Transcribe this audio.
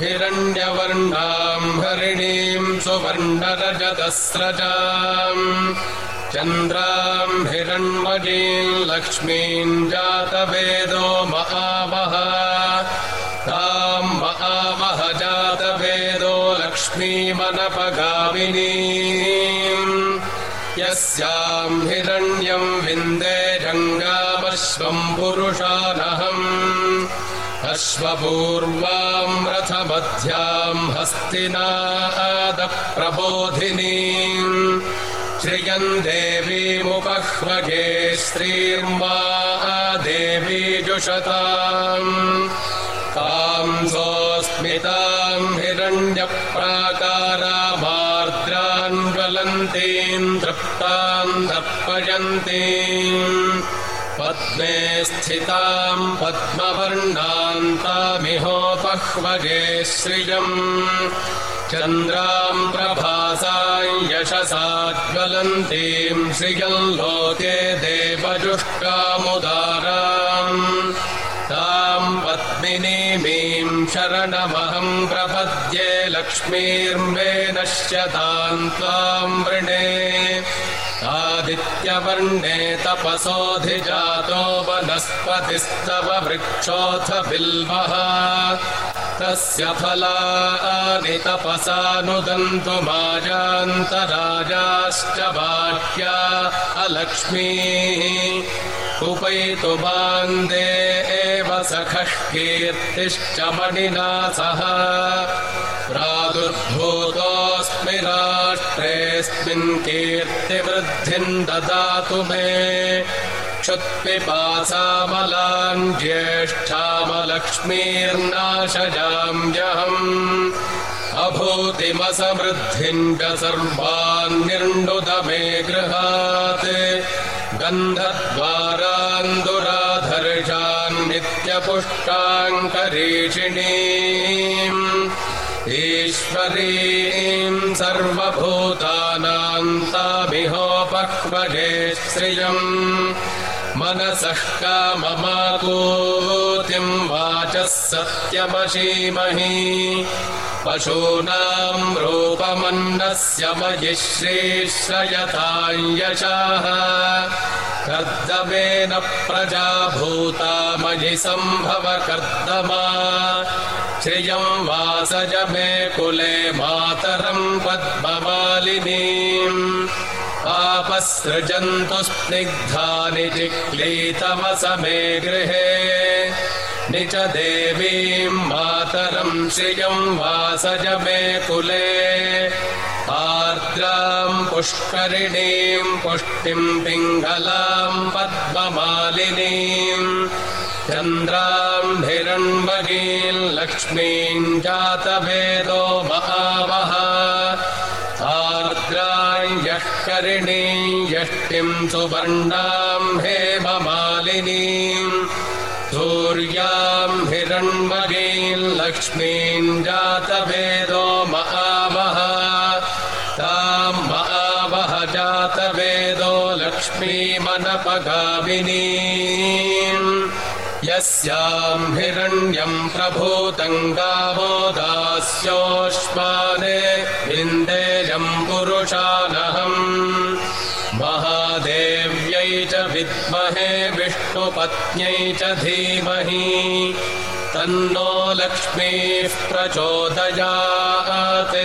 हिरण्यवर्णाम् हरिणीम् सुवर्णरजतस्रजाम् चन्द्राम् हिरण्मजीम् लक्ष्मीम् जातवेदो महावः ताम् महावह जातवेदो लक्ष्मीमनपगामिनी यस्याम् हिरण्यम् विन्दे जङ्गामश्वम् पुरुषानहम् अश्वपूर्वाम् रथमध्याम् हस्तिनादप्रबोधिनी श्रियम् देवीमुपह्वगे श्रीर्मा देवी जुषताम् कांसोऽस्मिताम् हिरण्यप्राकारामार्द्रान् ज्वलन्तीम् तृप्ताम् दर्पयन्तीम् पद्मे स्थिताम् पद्मवर्णान्तामिहोपह्वगे श्रियम् चन्द्राम् प्रभासाम् यशसा ज्वलन्तीम् श्रियम् लोके देवजुष्टामुदाराम् ताम् पद्मिनीमीम् शरणमहम् प्रपद्ये लक्ष्मीर्मे नश्यताम् त्वाम् वृणे आदित्यवर्णे तपसोऽधिजातो वनस्पतिस्तव वृक्षोऽथ बिल्वः। तस्य फलानि तपसानुदन्तु माजान्तराजाश्च बाह्या अलक्ष्मीः। उपैतु बान्दे एव सखः कीर्तिश्च मणिना सह प्रादुर्भूतोऽस्मि राष्ट्रेऽस्मिन् कीर्तिवृद्धिम् ददातु मे। क्षुत्पिपासामलाम् ज्येष्ठामलक्ष्मीर्नाशजाम् जहम् अभूतिमसमृद्धिम् च सर्वान् निर्णुद मे गृहात्। गन्धद्वारान्दुराधर्षान् नित्यपुष्टाङ्करीषिणीम् ईश्वरीम् सर्वभूतानाम् तामिहोपक्वजे श्रियम्। मनसः काममाकूतिम् वाचः सत्यमशीमहि। पशूनाम् रूपमन्नस्य मयि श्रीश्रयताम् यशाः कर्दमेन प्रजा भूता मयि सम्भव कर्दमा श्रियम् वासज मे कुले मातरम् पद्ममालिनीम्। आपसृजन्तु स्निग्धानि जिक्लीतमस मे गृहे निच देवीम् मातरम् श्रियम् वासज मे कुले। आर्द्राम् पुष्करिणीम् पुष्टिम् पिङ्गलाम् पद्ममालिनीम् चन्द्राम् हिरण्मयीम् लक्ष्मीम् जातवेदो महावः। आर्द्राम् यष्करिणी यष्टिम् सुवर्णाम् हेममालिनीम् सूर्याम् हिरण्मयीम् लक्ष्मीम् जातवेदो महावः। ताम् महावः जातवेदो लक्ष्मीमनपगामिनीम् यस्याम् हिरण्यम् प्रभूतम् गावो दास्योष्माने विन्देयम् पुरुषानहम् च विद्महे विष्णुपत्न्यै च धीमहि। तन्नो लक्ष्मीः प्रचोदयात्